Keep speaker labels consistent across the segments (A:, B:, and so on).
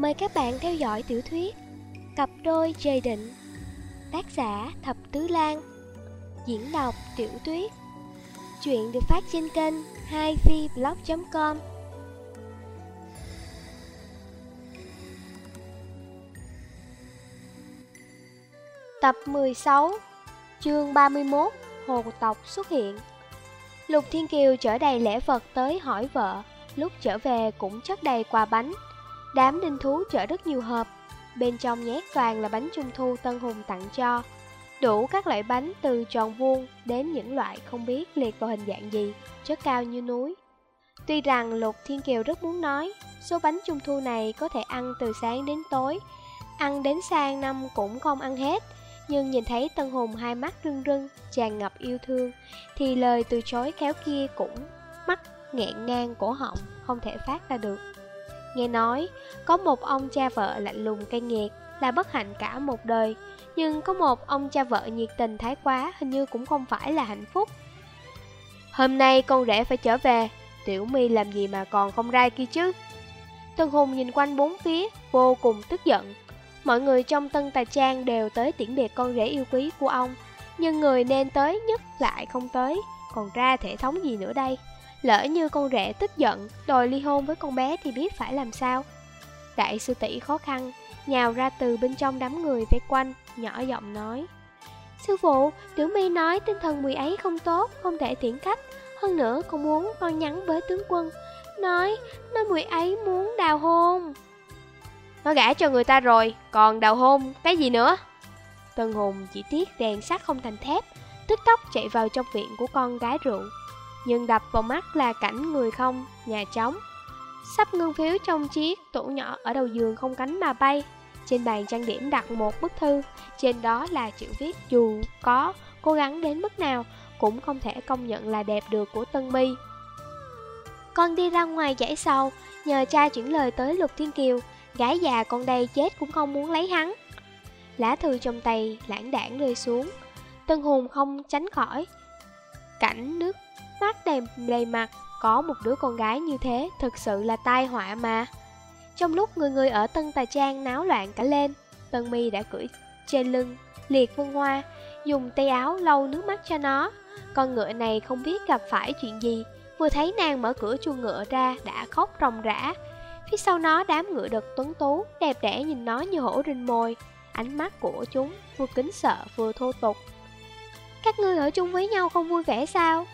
A: Mời các bạn theo dõi tiểu thuyết Cặp đôi trời định, Tác giả Thập Tứ Lan, Diễn đọc Tiểu Tuyết. Chuyện được phát trên kênh 2vblog.com Tập 16 Chương 31 Hồ tộc xuất hiện. Lục Thiên Kiều chở đầy lễ vật tới hỏi vợ, Lúc trở về cũng chất đầy quà bánh. Đám đinh thú chở rất nhiều hộp. Bên trong nhét toàn là bánh trung thu Tân Hùng tặng cho. Đủ các loại bánh từ tròn vuông Đến những loại không biết liệt vào hình dạng gì, Chất cao như núi. Tuy rằng Lục Thiên Kiều rất muốn nói, Số bánh trung thu này có thể ăn từ sáng đến tối. Ăn đến sang năm cũng không ăn hết, Nhưng nhìn thấy Tân Hùng hai mắt rưng rưng, Tràn ngập yêu thương, Thì lời từ chối khéo kia cũng mắt nghẹn ngang cổ họng, Không thể phát ra được. Nghe nói, có một ông cha vợ lạnh lùng cay nghiệt là bất hạnh cả một đời. Nhưng có một ông cha vợ nhiệt tình thái quá hình như cũng không phải là hạnh phúc. Hôm nay con rể phải trở về, Tiểu My làm gì mà còn không ra kia chứ? Tân Hùng nhìn quanh bốn phía, vô cùng tức giận. Mọi người trong tân Tà trang đều tới tiễn biệt con rể yêu quý của ông Nhưng người nên tới nhất lại không tới Còn ra thể thống gì nữa đây? Lỡ như con rể tức giận, đòi ly hôn với con bé thì biết phải làm sao. Đại sư tỷ khó khăn, nhào ra từ bên trong đám người vây quanh, nhỏ giọng nói. Sư phụ, Tiểu mi nói tinh thần mùi ấy không tốt, không thể tiễn khách. Hơn nữa còn muốn con nhắn với tướng quân. Nói, nói mùi ấy muốn đào hôn. Nó gả cho người ta rồi, còn đào hôn, cái gì nữa? Tân Hùng chỉ tiếc đèn sắt không thành thép, tức tốc chạy vào trong viện của con gái rượu. Nhưng đập vào mắt là cảnh người không, nhà trống. Sắp ngưng phiếu trong chiếc tủ nhỏ ở đầu giường không cánh mà bay. Trên bàn trang điểm đặt một bức thư Trên đó là chữ viết dù có cố gắng đến mức nào Cũng không thể công nhận là đẹp được của Tân My. Con đi ra ngoài giải sau Nhờ cha chuyển lời tới Lục Thiên Kiều Gái già con đây chết cũng không muốn lấy hắn. Lá thư trong tay lãng đảng rơi xuống. Tân Hùng không tránh khỏi. Cảnh nước mắt đầy, mặt Có một đứa con gái như thế Thực sự là tai họa mà. Trong lúc người người ở Tân Tài Trang náo loạn cả lên Tân mi đã cưỡi trên lưng Liệt Vân Hoa Dùng tay áo lau nước mắt cho nó. Con ngựa này không biết gặp phải chuyện gì Vừa thấy nàng mở cửa chuông ngựa ra Đã khóc ròng rã. Phía sau nó đám ngựa đực tuấn tú Đẹp đẽ nhìn nó như hổ rình mồi. Ánh mắt của chúng vừa kính sợ vừa thô tục. Các ngươi ở chung với nhau không vui vẻ sao?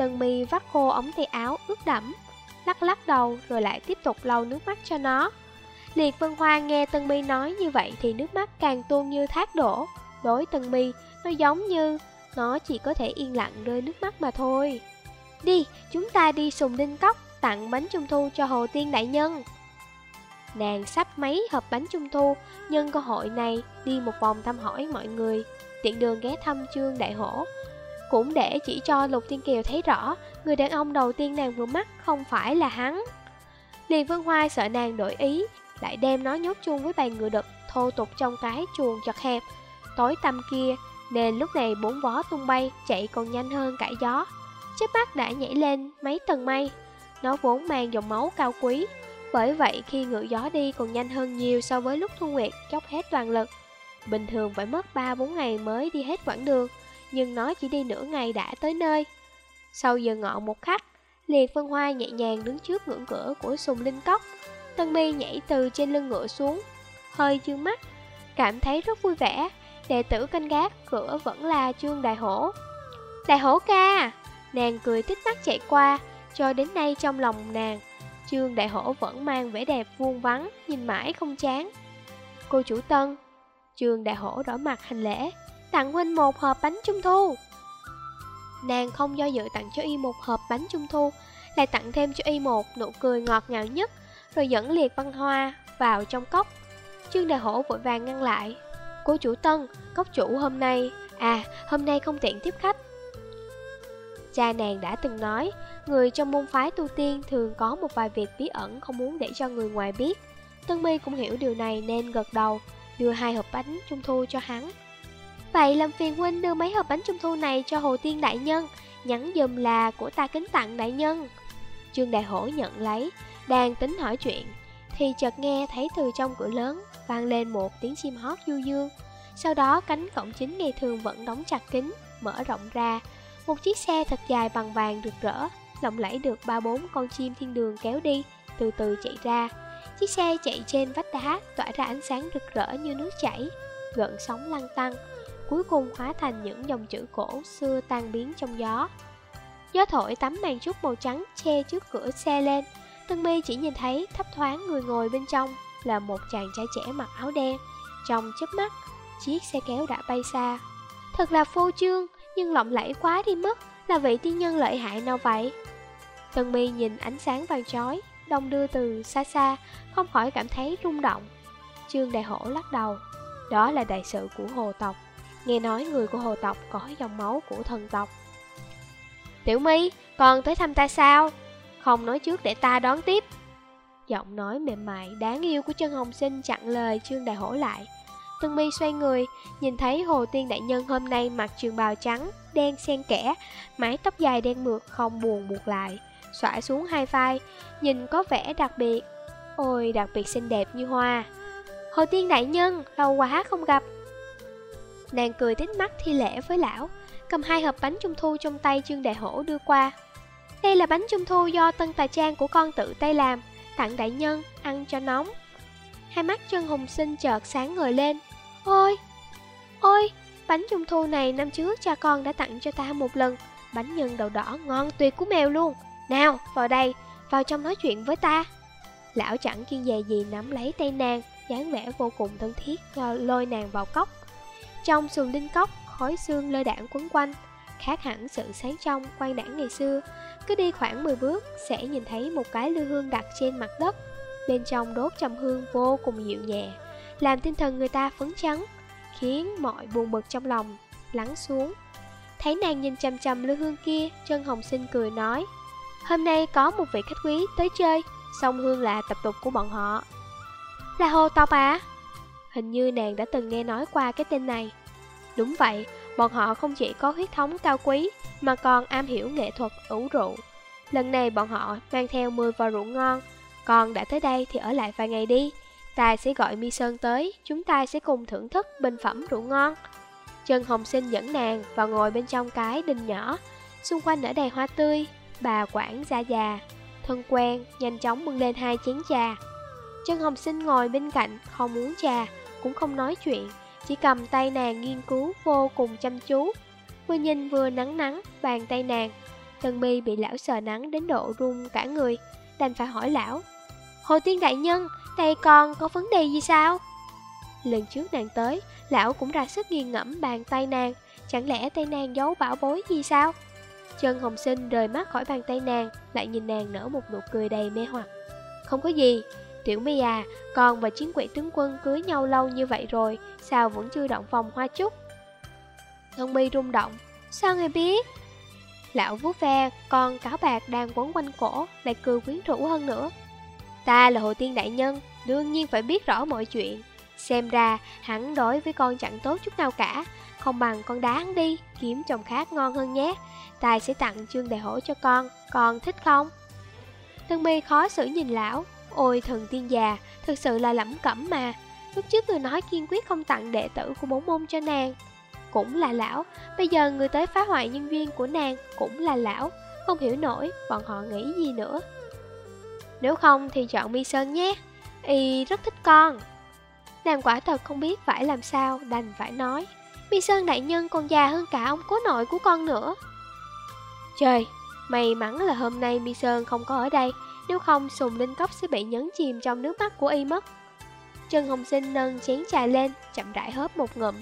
A: Tân mi vắt khô ống tay áo ướt đẫm Lắc lắc đầu rồi lại tiếp tục lau nước mắt cho nó. Liệt Vân Hoa nghe Tân mi nói như vậy thì nước mắt càng tuôn như thác đổ. Đối Tân mi nó giống như nó chỉ có thể yên lặng rơi nước mắt mà thôi. Đi, chúng ta đi sùng đinh cốc tặng bánh trung thu cho Hồ Tiên Đại Nhân. Nàng sắp mấy hộp bánh trung thu Nhân cơ hội này đi một vòng thăm hỏi mọi người. Tiện đường ghé thăm Trương Đại Hổ cũng để chỉ cho Lục thiên Kiều thấy rõ, Người đàn ông đầu tiên nàng vừa mắt không phải là hắn. Liền Vân Hoa sợ nàng đổi ý, Lại đem nó nhốt chung với bàn ngựa đực, Thô tục trong cái chuồng chật hẹp. Tối tăm kia, Nên lúc này bốn vó tung bay, Chạy còn nhanh hơn cả gió. Chết mắt đã nhảy lên mấy tầng mây. Nó vốn mang dòng máu cao quý, Bởi vậy khi ngựa gió đi còn nhanh hơn nhiều So với lúc Thu Nguyệt chốc hết toàn lực. Bình thường phải mất 3-4 ngày mới đi hết quãng đường nhưng nó chỉ đi nửa ngày đã tới nơi. Sau giờ ngọ một khắc, Liệt Vân Hoa nhẹ nhàng đứng trước ngưỡng cửa của sùng linh cốc. Tân mi nhảy từ trên lưng ngựa xuống, hơi dương mắt, cảm thấy rất vui vẻ. Đệ tử canh gác cửa vẫn là Trương Đại Hổ. Đại Hổ ca! Nàng cười tích mắt chạy qua, cho đến nay trong lòng nàng, Trương Đại Hổ vẫn mang vẻ đẹp vuông vắng, nhìn mãi không chán. Cô chủ Tân, Trương Đại Hổ đỏ mặt hành lễ, tặng huynh một hộp bánh trung thu. Nàng không do dự tặng cho y một hộp bánh trung thu, lại tặng thêm cho y một nụ cười ngọt ngào nhất, rồi dẫn liệt văn hoa vào trong cốc. Trương Đại Hổ vội vàng ngăn lại. Cô chủ Tân, cốc chủ hôm nay, à, hôm nay không tiện tiếp khách. Cha nàng đã từng nói, người trong môn phái tu tiên thường có một vài việc bí ẩn không muốn để cho người ngoài biết. Tân My cũng hiểu điều này nên gật đầu, đưa hai hộp bánh trung thu cho hắn. Vậy làm phiền huynh đưa mấy hộp bánh trung thu này cho Hồ Tiên Đại Nhân Nhắn dùm là của ta kính tặng đại nhân. Trương Đại Hổ nhận lấy Đang tính hỏi chuyện Thì chợt nghe thấy từ trong cửa lớn vang lên một tiếng chim hót du dương. Sau đó cánh cổng chính ngày thường vẫn đóng chặt kín, mở rộng ra. Một chiếc xe thật dài bằng vàng rực rỡ Lộng lẫy được ba bốn con chim thiên đường kéo đi Từ từ chạy ra. Chiếc xe chạy trên vách đá tỏa ra ánh sáng rực rỡ như nước chảy Gợn sóng lăn tăng Cuối cùng hóa thành những dòng chữ cổ xưa tan biến trong gió. Gió thổi tấm màn trúc màu trắng che trước cửa xe lên. Tân mi chỉ nhìn thấy thấp thoáng người ngồi bên trong Là một chàng trai trẻ mặc áo đen. Trong chớp mắt, chiếc xe kéo đã bay xa. Thật là phô trương, nhưng lộng lẫy quá đi mất Là vị tiên nhân lợi hại nào vậy? Tân mi nhìn ánh sáng vàng chói Đông đưa từ xa xa Không khỏi cảm thấy rung động. Trương Đại Hổ lắc đầu. Đó là đại sự của hồ tộc. Nghe nói người của hồ tộc có dòng máu của thần tộc Tiểu My, còn tới thăm ta sao? Không nói trước để ta đón tiếp Giọng nói mềm mại đáng yêu của chân hồng sinh chặn lời Trương Đại Hổ lại Tân mi xoay người, nhìn thấy Hồ Tiên Đại Nhân hôm nay mặc trường bào trắng, đen xen kẽ, mái tóc dài đen mượt không buồn buộc lại, xõa xuống hai vai, nhìn có vẻ đặc biệt. Ôi, đặc biệt xinh đẹp như hoa. Hồ Tiên Đại Nhân, lâu quá không gặp. Nàng cười tít mắt thi lễ với lão, cầm hai hộp bánh trung thu trong tay Trương Đại Hổ đưa qua. Đây là bánh trung thu do tân tài trang của con tự tay làm, tặng đại nhân, ăn cho nóng. Hai mắt chân hùng sinh chợt sáng ngời lên. Ôi, ôi, bánh trung thu này năm trước cha con đã tặng cho ta một lần. Bánh nhân đậu đỏ ngon tuyệt của mèo luôn. Nào, vào đây, vào trong nói chuyện với ta. Lão chẳng kiên dè gì nắm lấy tay nàng, dáng vẻ vô cùng thân thiết lôi nàng vào cốc. Trong sùn đinh cốc, khói xương lơ đảng quấn quanh, khác hẳn sự sáng trong quan đảng ngày xưa. Cứ đi khoảng 10 bước sẽ nhìn thấy một cái lư hương đặt trên mặt đất, bên trong đốt trầm hương vô cùng dịu nhẹ, làm tinh thần người ta phấn chấn, khiến mọi buồn bực trong lòng lắng xuống. Thấy nàng nhìn chăm chăm lư hương kia, chân hồng sinh cười nói, hôm nay có một vị khách quý tới chơi, song hương là tập tục của bọn họ. Là hồ tộc à? Hình như nàng đã từng nghe nói qua cái tên này. Đúng vậy, bọn họ không chỉ có huyết thống cao quý, mà còn am hiểu nghệ thuật ủ rượu. Lần này bọn họ mang theo 10 vò rượu ngon, còn đã tới đây thì ở lại vài ngày đi. Ta sẽ gọi Mi Sơn tới, chúng ta sẽ cùng thưởng thức bình phẩm rượu ngon. Trần Hồng Sinh dẫn nàng vào ngồi bên trong cái đình nhỏ, xung quanh ở đầy hoa tươi, bà quản gia già, thân quen, nhanh chóng bưng lên hai chén trà. Trần Hồng Sinh ngồi bên cạnh, không uống trà, cũng không nói chuyện, chỉ cầm tay nàng nghiên cứu vô cùng chăm chú. Vừa nhìn vừa nắng nắng, bàn tay nàng. Tân mi bị lão sờ nắng đến độ run cả người, đành phải hỏi lão. Hồ Tiên Đại Nhân, tay con có vấn đề gì sao? Lần trước nàng tới, lão cũng ra sức nghiền ngẫm bàn tay nàng, chẳng lẽ tay nàng giấu bảo bối gì sao? Chân hồng sinh rời mắt khỏi bàn tay nàng, lại nhìn nàng nở một nụ cười đầy mê hoặc. Không có gì, Tiểu My à, con và chiến quỷ tướng quân cưới nhau lâu như vậy rồi, sao vẫn chưa động phòng hoa chúc? Ngân My rung động, sao người biết? Lão vuốt ve, con cáo bạc đang quấn quanh cổ, lại cười quyến rũ hơn nữa. Ta là Hồ Tiên Đại Nhân, đương nhiên phải biết rõ mọi chuyện. Xem ra, hắn đối với con chẳng tốt chút nào cả, không bằng con đá hắn đi, kiếm chồng khác ngon hơn nhé. Tài sẽ tặng trương đại hổ cho con, con thích không? Tân My khó xử nhìn lão, Ôi thần tiên già, thực sự là lẩm cẩm mà. Lúc trước tôi nói kiên quyết không tặng đệ tử của bốn môn cho nàng. Cũng là lão, bây giờ người tới phá hoại nhân viên của nàng cũng là lão. Không hiểu nổi bọn họ nghĩ gì nữa. Nếu không thì chọn mi sơn nhé. Y rất thích con. Nàng quả thật không biết phải làm sao đành phải nói. Mi Sơn đại nhân còn già hơn cả ông cố nội của con nữa. Trời, may mắn là hôm nay Mi Sơn không có ở đây nếu không sùng linh cốc sẽ bị nhấn chìm trong nước mắt của y mất. Trần Hồng Sinh nâng chén trà lên Chậm rãi hớp một ngụm.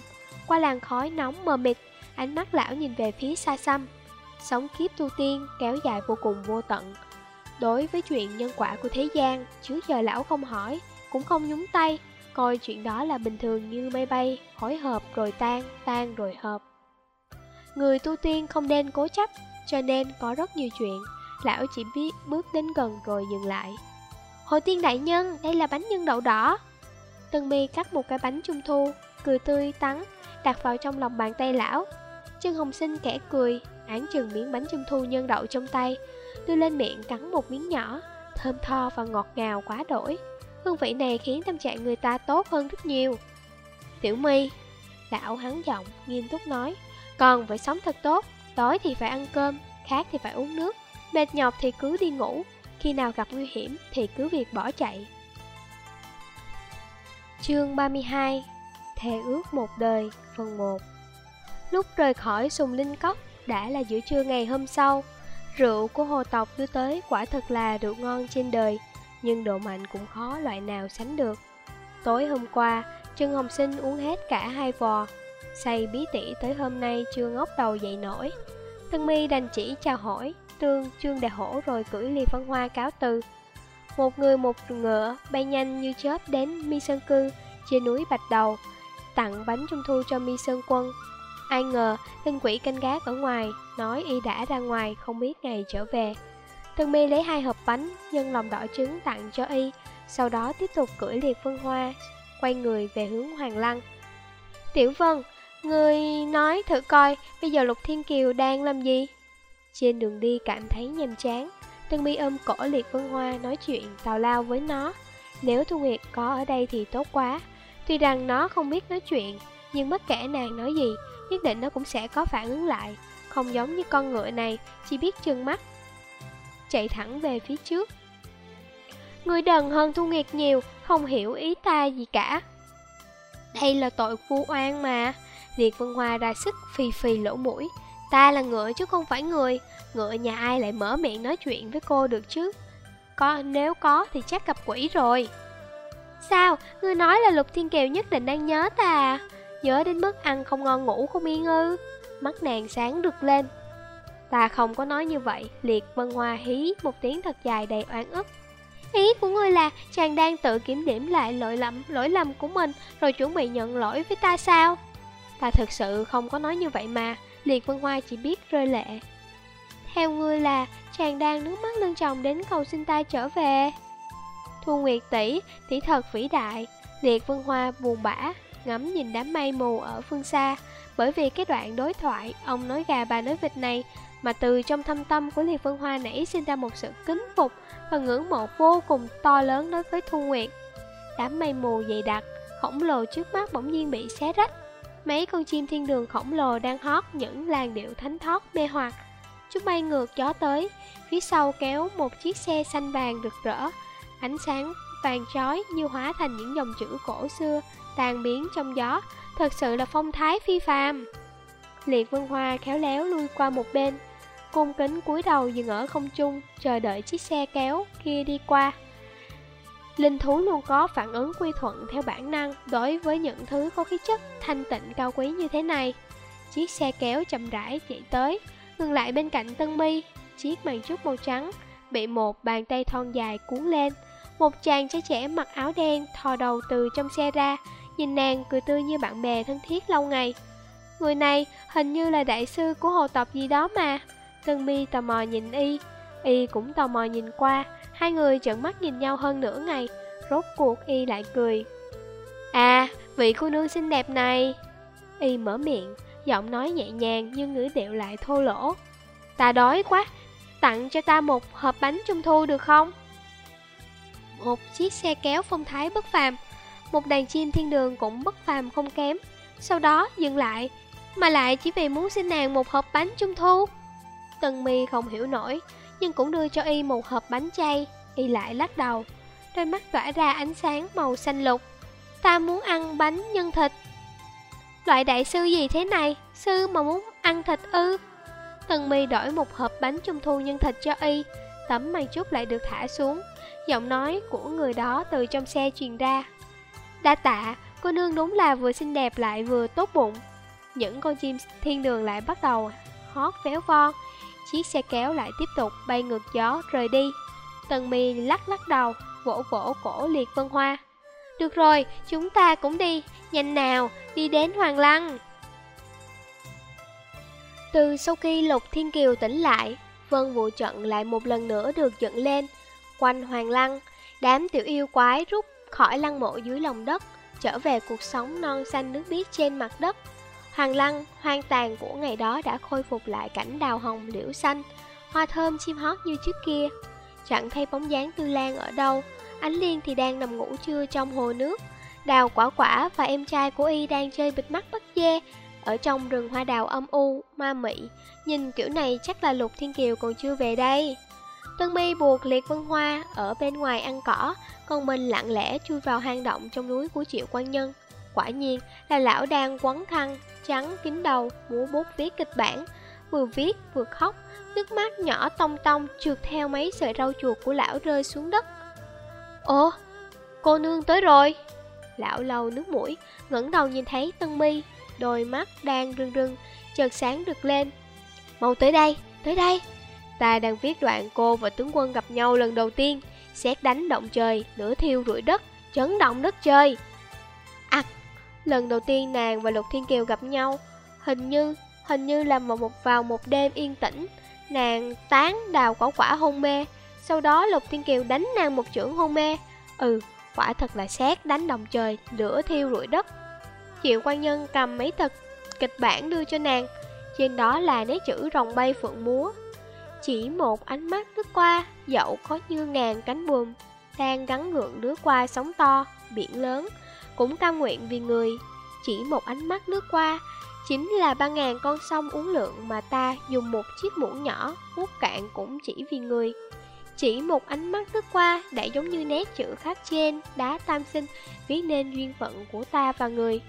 A: Qua làn khói nóng mờ mịt Ánh mắt lão nhìn về phía xa xăm. Sống kiếp tu tiên kéo dài vô cùng vô tận. Đối với chuyện nhân quả của thế gian Trước giờ lão không hỏi Cũng không nhúng tay Coi chuyện đó là bình thường như mây bay Hối hợp rồi tan, tan rồi hợp. Người tu tiên không nên cố chấp Cho nên có rất nhiều chuyện. Lão chỉ biết bước đến gần rồi dừng lại. Hồ tiên đại nhân, đây là bánh nhân đậu đỏ. Tân mi cắt một cái bánh trung thu Cười tươi tắn Đặt vào trong lòng bàn tay lão. Trương hồng sinh kẻ cười Án chừng miếng bánh trung thu nhân đậu trong tay Đưa lên miệng cắn một miếng nhỏ Thơm tho và ngọt ngào quá đổi. Hương vị này khiến tâm trạng người ta tốt hơn rất nhiều. Tiểu mi, lão hắn giọng, nghiêm túc nói, còn phải sống thật tốt, tối thì phải ăn cơm, khác thì phải uống nước, mệt nhọc thì cứ đi ngủ, khi nào gặp nguy hiểm thì cứ việc bỏ chạy. Chương 32 Thề ước một đời, phần 1 Lúc rời khỏi sùng linh cốc đã là giữa trưa ngày hôm sau Rượu của hồ tộc đưa tới quả thật là rượu ngon trên đời Nhưng độ mạnh cũng khó loại nào sánh được. Tối hôm qua, Trương Hồng Sinh uống hết cả hai vò. Say bí tỉ tới hôm nay chưa ngóc đầu dậy nổi. Tân mi đành chỉ chào hỏi tương Trương Đại Hổ rồi cưỡi Lì phân hoa cáo từ Một người một ngựa bay nhanh như chớp đến Mi Sơn Cư Trên núi Bạch Đầu Tặng bánh trung thu cho Mi Sơn Quân Ai ngờ, linh quỷ canh gác ở ngoài, nói y đã ra ngoài, không biết ngày trở về. Tân mi lấy hai hộp bánh, nhân lòng đỏ trứng tặng cho y, sau đó tiếp tục cưỡi liệt phân hoa, quay người về hướng Hoàng Lăng. Tiểu Vân, người nói thử coi, bây giờ Lục Thiên Kiều đang làm gì? Trên đường đi cảm thấy nhàm chán, Tân mi ôm cổ liệt vân hoa nói chuyện tào lao với nó. Nếu Thu Nguyệt có ở đây thì tốt quá. Tuy rằng nó không biết nói chuyện, nhưng bất kể nàng nói gì, nhất định nó cũng sẽ có phản ứng lại, không giống như con ngựa này, chỉ biết chừng mắt. Chạy thẳng về phía trước. Người đần hơn Thu Nguyệt nhiều, không hiểu ý ta gì cả. Đây là tội vu oan mà. Liệt Vân Hoa ra sức phì phì lỗ mũi. Ta là ngựa chứ không phải người. Ngựa nhà ai lại mở miệng nói chuyện với cô được chứ? Có, nếu có thì chắc gặp quỷ rồi. Sao? Ngươi nói là Lục Thiên Kiều nhất định đang nhớ ta à? Nhớ đến mức ăn không ngon ngủ không yên ư Mắt nàng sáng rực lên Ta không có nói như vậy Liệt Vân Hoa hí một tiếng thật dài đầy oán ức Ý của ngươi là chàng đang tự kiểm điểm lại lỗi lầm, lỗi lầm của mình Rồi chuẩn bị nhận lỗi với ta sao Ta thực sự không có nói như vậy mà Liệt Vân Hoa chỉ biết rơi lệ. Theo ngươi là chàng đang nước mắt lưng chồng đến cầu xin ta trở về. Thu Nguyệt tỷ, tỷ thật vĩ đại. Liệt Vân Hoa buồn bã ngắm nhìn đám mây mù ở phương xa. Bởi vì cái đoạn đối thoại Ông nói gà bà nói vịt này Mà từ trong thâm tâm của Liệt Vân Hoa nảy sinh ra một sự kính phục Và ngưỡng mộ vô cùng to lớn đối với Thu Nguyệt. Đám mây mù dày đặc Khổng lồ trước mắt bỗng nhiên bị xé rách. Mấy con chim thiên đường khổng lồ đang hót những làn điệu thánh thót mê hoặc Chúng bay ngược gió tới Phía sau kéo một chiếc xe xanh vàng rực rỡ Ánh sáng vàng chói như hóa thành những dòng chữ cổ xưa tan biến trong gió, thật sự là phong thái phi phàm. Liệt Vân Hoa khéo léo lui qua một bên, cung kính cúi đầu dừng ở không trung, chờ đợi chiếc xe kéo kia đi qua. Linh thú luôn có phản ứng quy thuận theo bản năng đối với những thứ có khí chất thanh tịnh cao quý như thế này. Chiếc xe kéo chậm rãi chạy tới, ngừng lại bên cạnh Tân Mi, chiếc màn trúc màu trắng bị một bàn tay thon dài cuốn lên. Một chàng trai trẻ mặc áo đen thò đầu từ trong xe ra, Nhìn nàng cười tươi như bạn bè thân thiết lâu ngày Người này hình như là đại sư của hồ tộc gì đó mà Tân mi tò mò nhìn y Y cũng tò mò nhìn qua Hai người trợn mắt nhìn nhau hơn nửa ngày Rốt cuộc y lại cười. À, vị cô nương xinh đẹp này. Y mở miệng Giọng nói nhẹ nhàng nhưng ngữ điệu lại thô lỗ. Ta đói quá Tặng cho ta một hộp bánh trung thu được không? Một chiếc xe kéo phong thái bất phàm một đàn chim thiên đường cũng bất phàm không kém. Sau đó dừng lại Mà lại chỉ vì muốn xin nàng một hộp bánh trung thu. Tần mi không hiểu nổi nhưng cũng đưa cho y một hộp bánh chay. Y lại lắc đầu Đôi mắt tỏa ra ánh sáng màu xanh lục. Ta muốn ăn bánh nhân thịt. Loại đại sư gì thế này? Sư mà muốn ăn thịt ư? Tần mi đổi một hộp bánh trung thu nhân thịt cho y. Tấm màn chút lại được thả xuống. Giọng nói của người đó từ trong xe truyền ra. Đa tạ, cô nương đúng là vừa xinh đẹp lại vừa tốt bụng. Những con chim thiên đường lại bắt đầu hót véo von Chiếc xe kéo lại tiếp tục bay ngược gió rời đi. Tần mi lắc lắc đầu, vỗ vỗ cổ liệt vân hoa. Được rồi, chúng ta cũng đi, nhanh nào, đi đến Hoàng Lăng. Từ sau khi Lục Thiên Kiều tỉnh lại Vân Vũ trận lại một lần nữa được dựng lên Quanh Hoàng Lăng. Đám tiểu yêu quái rút khỏi lăng mộ dưới lòng đất, trở về cuộc sống non xanh nước biếc trên mặt đất. Hoàng lăng, hoang tàn của ngày đó đã khôi phục lại cảnh đào hồng liễu xanh, hoa thơm chim hót như trước kia. Chẳng thấy bóng dáng tư lan ở đâu, Ánh Liên thì đang nằm ngủ trưa trong hồ nước. Đào quả quả và em trai của y đang chơi bịt mắt bắt dê Ở trong rừng hoa đào âm u, ma mị. Nhìn kiểu này chắc là Lục Thiên Kiều còn chưa về đây. Tân mi buộc liệt vân hoa ở bên ngoài ăn cỏ Còn mình lặng lẽ chui vào hang động trong núi của triệu quan nhân. Quả nhiên là lão đang quấn khăn trắng kín đầu múa bút viết kịch bản Vừa viết vừa khóc Nước mắt nhỏ tông tông trượt theo mấy sợi rau chuột của lão rơi xuống đất Ồ, cô nương tới rồi Lão lau nước mũi, ngẩng đầu nhìn thấy Tân Mi, đôi mắt đang rưng rưng, chợt sáng được lên. Mau tới đây, tới đây. Ta đang viết đoạn cô và tướng quân gặp nhau lần đầu tiên, xét đánh động trời, lửa thiêu rụi đất, chấn động đất trời. Lần đầu tiên nàng và Lục Thiên Kiều gặp nhau, hình như, hình như là một, một vào một đêm yên tĩnh, nàng tán đào quả quả hôn mê, sau đó Lục Thiên Kiều đánh nàng một chưởng hôn mê. Ừ, quả thật là xét đánh đồng trời, lửa thiêu rụi đất. Triệu quan nhân cầm mấy thật kịch bản đưa cho nàng, trên đó là nét chữ rồng bay phượng múa. Chỉ một ánh mắt lướt qua, dẫu có như ngàn cánh buồm, đang gắn gượng đứa qua sóng to, biển lớn, cũng cam nguyện vì người. Chỉ một ánh mắt lướt qua, chính là ba ngàn con sông uống lượng mà ta dùng một chiếc muỗng nhỏ hút cạn cũng chỉ vì người. Chỉ một ánh mắt lướt qua đã giống như nét chữ khắc trên đá tam sinh viết nên duyên phận của ta và người.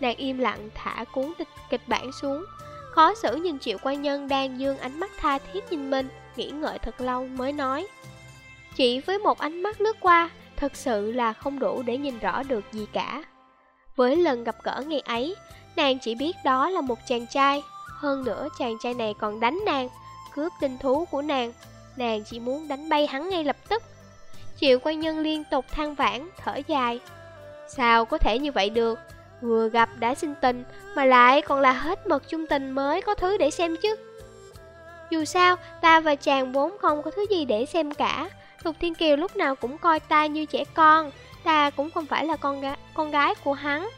A: Nàng im lặng thả cuốn tịch kịch bản xuống, khó xử nhìn triệu quan nhân đang dương ánh mắt tha thiết nhìn mình, nghĩ ngợi thật lâu mới nói. Chỉ với một ánh mắt lướt qua, thật sự là không đủ để nhìn rõ được gì cả. Với lần gặp gỡ ngày ấy, nàng chỉ biết đó là một chàng trai, hơn nữa chàng trai này còn đánh nàng, cướp tinh thú của nàng, Nàng chỉ muốn đánh bay hắn ngay lập tức. Triệu quan nhân liên tục than vãn, thở dài. Sao có thể như vậy được? Vừa gặp đã sinh tình Mà lại còn là hết mật chung tình mới có thứ để xem chứ. Dù sao ta và chàng vốn không có thứ gì để xem cả. Lục Thiên Kiều lúc nào cũng coi ta như trẻ con Ta cũng không phải là con, gái, con gái của hắn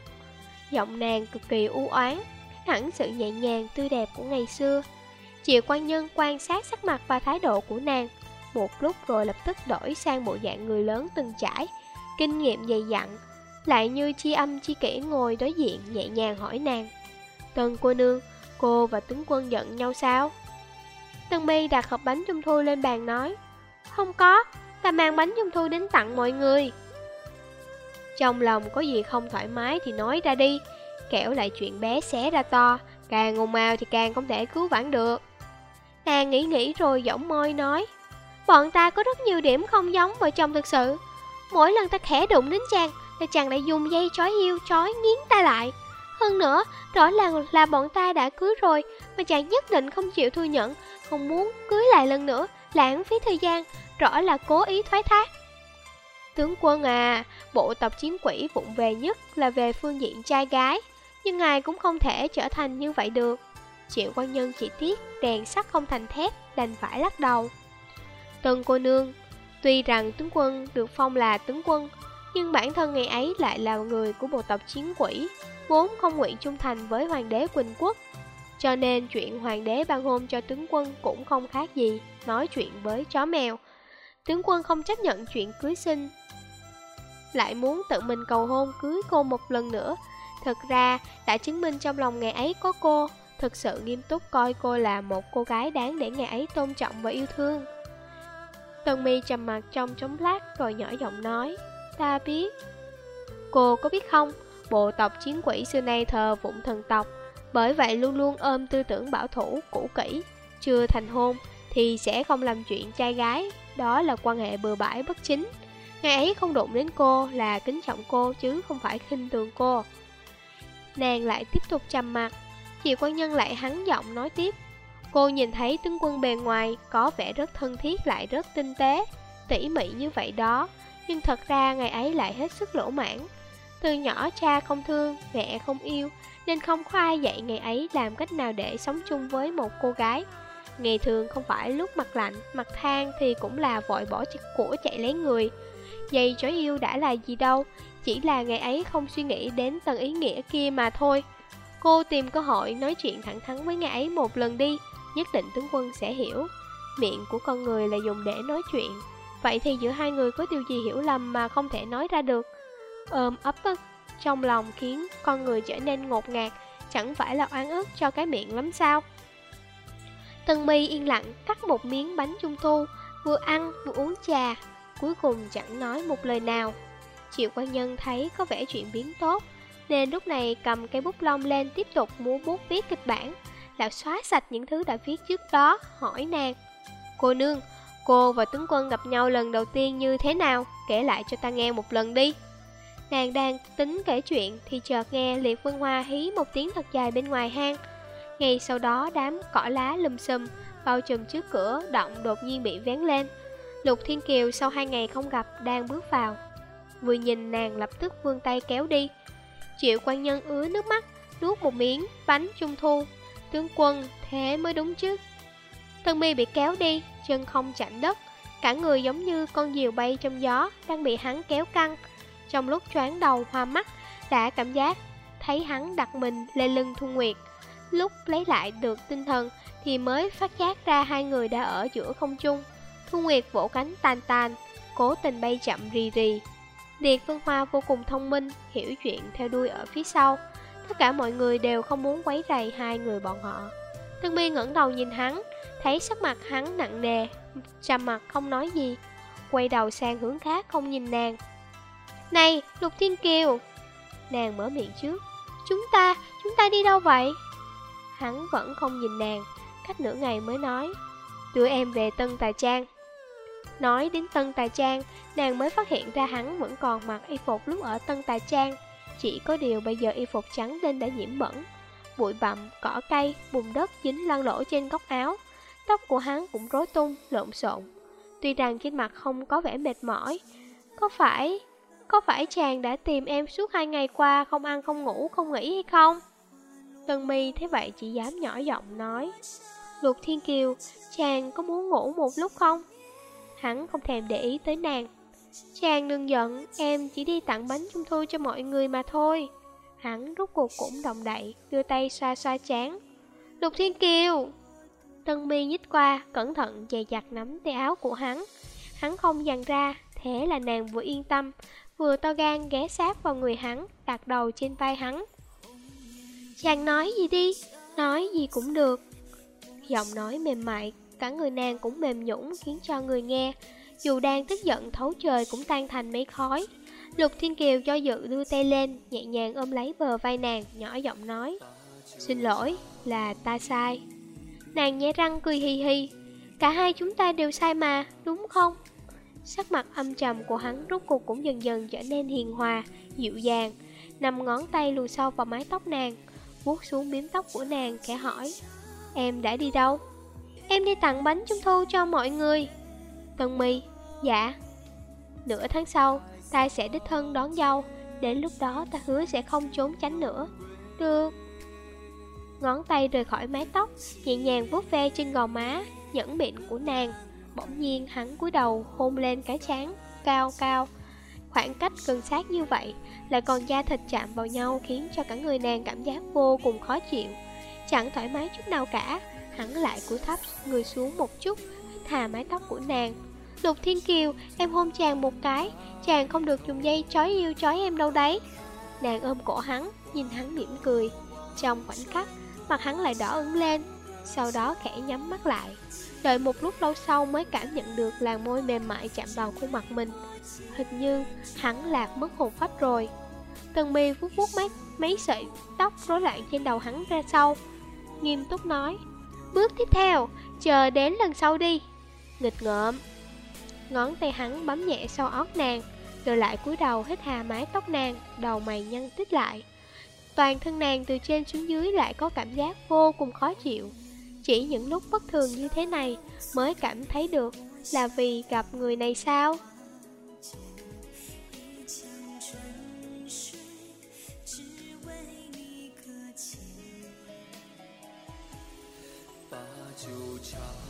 A: Giọng nàng cực kỳ u oán Hẳn sự nhẹ nhàng tươi đẹp của ngày xưa Triệu quan nhân quan sát sắc mặt và thái độ của nàng Một lúc rồi lập tức đổi sang bộ dạng người lớn từng trải Kinh nghiệm dày dặn Lại như chi âm chi kỷ ngồi đối diện nhẹ nhàng hỏi nàng Tân cô nương, cô và tướng quân giận nhau sao? Tân mi đặt hộp bánh trung thu lên bàn nói không có, ta mang bánh trung thu đến tặng mọi người. Trong lòng có gì không thoải mái thì nói ra đi Kẻo lại chuyện bé xé ra to Càng ngùng mau thì càng không thể cứu vãn được. Nàng nghĩ nghĩ rồi giọng môi nói Bọn ta có rất nhiều điểm không giống vợ chồng thực sự. Mỗi lần ta khẽ đụng đến chàng Là chàng lại dùng dây chói hiu chói nghiến ta lại. Hơn nữa Rõ ràng là bọn ta đã cưới rồi Mà chàng nhất định không chịu thu nhận Không muốn cưới lại lần nữa Lãng phí thời gian, Rõ là cố ý thoái thác. Tướng quân à Bộ tộc chiến quỷ vụng về nhất Là về phương diện trai gái, Nhưng ngài cũng không thể trở thành như vậy được. Triệu quan nhân chỉ tiếc đèn sắt không thành thép, đành phải lắc đầu. Tân cô nương, Tuy rằng tướng quân được phong là tướng quân, Nhưng bản thân ngày ấy lại là người của bộ tộc chiến quỷ, Vốn không nguyện trung thành với hoàng đế Quỳnh Quốc. Cho nên chuyện hoàng đế ban hôn cho tướng quân cũng không khác gì Nói chuyện với chó mèo Tướng quân không chấp nhận chuyện cưới sinh Lại muốn tự mình cầu hôn cưới cô một lần nữa Thật ra đã chứng minh trong lòng ngày ấy có cô thực sự nghiêm túc coi cô là một cô gái đáng để ngày ấy tôn trọng và yêu thương. Tần mi trầm mặt trong trống lát rồi nhỏ giọng nói, ta biết. Cô có biết không, bộ tộc chiến quỷ xưa nay thờ vụng thần tộc, bởi vậy luôn luôn ôm tư tưởng bảo thủ, cũ kỹ, chưa thành hôn thì sẽ không làm chuyện trai gái, đó là quan hệ bừa bãi bất chính. Ngày ấy không đụng đến cô là kính trọng cô chứ không phải khinh thường cô. Nàng lại tiếp tục trầm mặt, Chị quan nhân lại hắn giọng nói tiếp Cô nhìn thấy tướng quân bề ngoài có vẻ rất thân thiết lại rất tinh tế, tỉ mỉ như vậy đó, nhưng thật ra ngày ấy lại hết sức lỗ mãn. Từ nhỏ cha không thương, mẹ không yêu, nên không có ai dạy ngày ấy làm cách nào để sống chung với một cô gái. Ngày thường không phải lúc mặt lạnh, mặt than thì cũng là vội bỏ chiếc của chạy lấy người. Dây chó yêu đã là gì đâu, chỉ là ngày ấy không suy nghĩ đến tầng ý nghĩa kia mà thôi. Cô tìm cơ hội nói chuyện thẳng thắn với ngày ấy một lần đi Nhất định tướng quân sẽ hiểu Miệng của con người là dùng để nói chuyện Vậy thì giữa hai người có điều gì hiểu lầm mà không thể nói ra được Ôm ấp trong lòng khiến con người trở nên ngột ngạt Chẳng phải là oán ức cho cái miệng lắm sao? Tân mi yên lặng cắt một miếng bánh trung thu Vừa ăn vừa uống trà Cuối cùng chẳng nói một lời nào. Triệu quan nhân thấy có vẻ chuyện biến tốt Nên lúc này cầm cây bút lông lên tiếp tục múa bút viết kịch bản Lão xóa sạch những thứ đã viết trước đó Hỏi nàng. Cô nương, cô và tướng quân gặp nhau lần đầu tiên như thế nào? Kể lại cho ta nghe một lần đi. Nàng đang tính kể chuyện Thì chợt nghe Liệt Vân Hoa hí một tiếng thật dài bên ngoài hang. Ngay sau đó, đám cỏ lá lùm xùm Bao trùm trước cửa động đột nhiên bị vén lên. Lục Thiên Kiều sau hai ngày không gặp đang bước vào. Vừa nhìn nàng lập tức vươn tay kéo đi. Triệu quan nhân ứa nước mắt, Nuốt một miếng bánh trung thu. Tướng quân, thế mới đúng chứ? Tân mi bị kéo đi, Chân không chạm đất. Cả người giống như con diều bay trong gió, Đang bị hắn kéo căng. Trong lúc choáng đầu hoa mắt, Đã cảm giác thấy hắn đặt mình lên lưng Thu Nguyệt. Lúc lấy lại được tinh thần Thì mới phát giác ra hai người đã ở giữa không trung. Thu Nguyệt vỗ cánh tàn tàn, Cố tình bay chậm rì rì. Điệt Vân Hoa vô cùng thông minh, Hiểu chuyện theo đuôi ở phía sau. Tất cả mọi người đều không muốn quấy rầy hai người bọn họ. Tân mi ngẩng đầu nhìn hắn, Thấy sắc mặt hắn nặng nề, Trầm mặt không nói gì. Quay đầu sang hướng khác không nhìn nàng. Này Lục Thiên Kiều. Nàng mở miệng trước. Chúng ta, chúng ta đi đâu vậy? Hắn vẫn không nhìn nàng. Cách nửa ngày mới nói. Đưa em về Tân tài Trang. Nói đến Tân tài Trang Nàng mới phát hiện ra hắn vẫn còn mặc y phục lúc ở Tân tài Trang. Chỉ có điều bây giờ y phục trắng lên đã nhiễm bẩn. Bụi bặm, cỏ cây, bùn đất dính lăn lỗ trên góc áo. Tóc của hắn cũng rối tung, lộn xộn. Tuy rằng trên mặt không có vẻ mệt mỏi Có phải, có phải chàng đã tìm em suốt hai ngày qua Không ăn không ngủ không nghỉ hay không? Tân mi thế vậy chỉ dám nhỏ giọng nói. Lục Thiên Kiều, chàng có muốn ngủ một lúc không? Hắn không thèm để ý tới nàng. Chàng đừng giận, em chỉ đi tặng bánh trung thu cho mọi người mà thôi. Hắn rút cuộc cũng động đậy, đưa tay xoa xoa chán. Lục Thiên Kiều! Tân mi nhích qua, cẩn thận dày chặt nắm tay áo của hắn. Hắn không dằn ra, thế là nàng vừa yên tâm Vừa to gan ghé sát vào người hắn, đặt đầu trên vai hắn. Chàng nói gì đi, nói gì cũng được. Giọng nói mềm mại, cả người nàng cũng mềm nhũng khiến cho người nghe Dù đang tức giận thấu trời cũng tan thành mấy khói. Lục Thiên Kiều do dự đưa tay lên, nhẹ nhàng ôm lấy bờ vai nàng, nhỏ giọng nói Xin lỗi, là ta sai. Nàng nhẹ răng cười hì hì Cả hai chúng ta đều sai mà, đúng không? Sắc mặt âm trầm của hắn rốt cuộc cũng dần dần trở nên hiền hòa, dịu dàng. Nằm ngón tay lùi sâu vào mái tóc nàng vuốt xuống biếm tóc của nàng kẻ hỏi Em đã đi đâu? Em đi tặng bánh trung thu cho mọi người. Tân mi Dạ. Nửa tháng sau Ta sẽ đích thân đón dâu Đến lúc đó ta hứa sẽ không trốn tránh nữa. Được. Ngón tay rời khỏi mái tóc Nhẹ nhàng vuốt ve trên gò má Nhẫn mịn của nàng. Bỗng nhiên hắn cúi đầu hôn lên cái trán Cao cao. Khoảng cách gần sát như vậy Lại còn da thịt chạm vào nhau Khiến cho cả người nàng cảm giác vô cùng khó chịu. Chẳng thoải mái chút nào cả Hắn lại cúi thấp người xuống một chút Thà mái tóc của nàng. Lục Thiên Kiều, em hôn chàng một cái Chàng không được dùng dây trói yêu trói em đâu đấy. Nàng ôm cổ hắn Nhìn hắn mỉm cười. Trong khoảnh khắc Mặt hắn lại đỏ ứng lên Sau đó khẽ nhắm mắt lại. Đợi một lúc lâu sau mới cảm nhận được làn môi mềm mại chạm vào khuôn mặt mình. Hình như hắn lạc mất hồn phách rồi. Tần mi vuốt vuốt mấy, mấy sợi tóc rối loạn trên đầu hắn ra sau Nghiêm túc nói Bước tiếp theo, chờ đến lần sau đi. Nghịch ngợm. Ngón tay hắn bấm nhẹ sau ót nàng Rồi lại cúi đầu hít hà mái tóc nàng Đầu mày nhăn tích lại. Toàn thân nàng từ trên xuống dưới lại có cảm giác vô cùng khó chịu. Chỉ những lúc bất thường như thế này Mới cảm thấy được Là vì gặp người này sao 酒桥。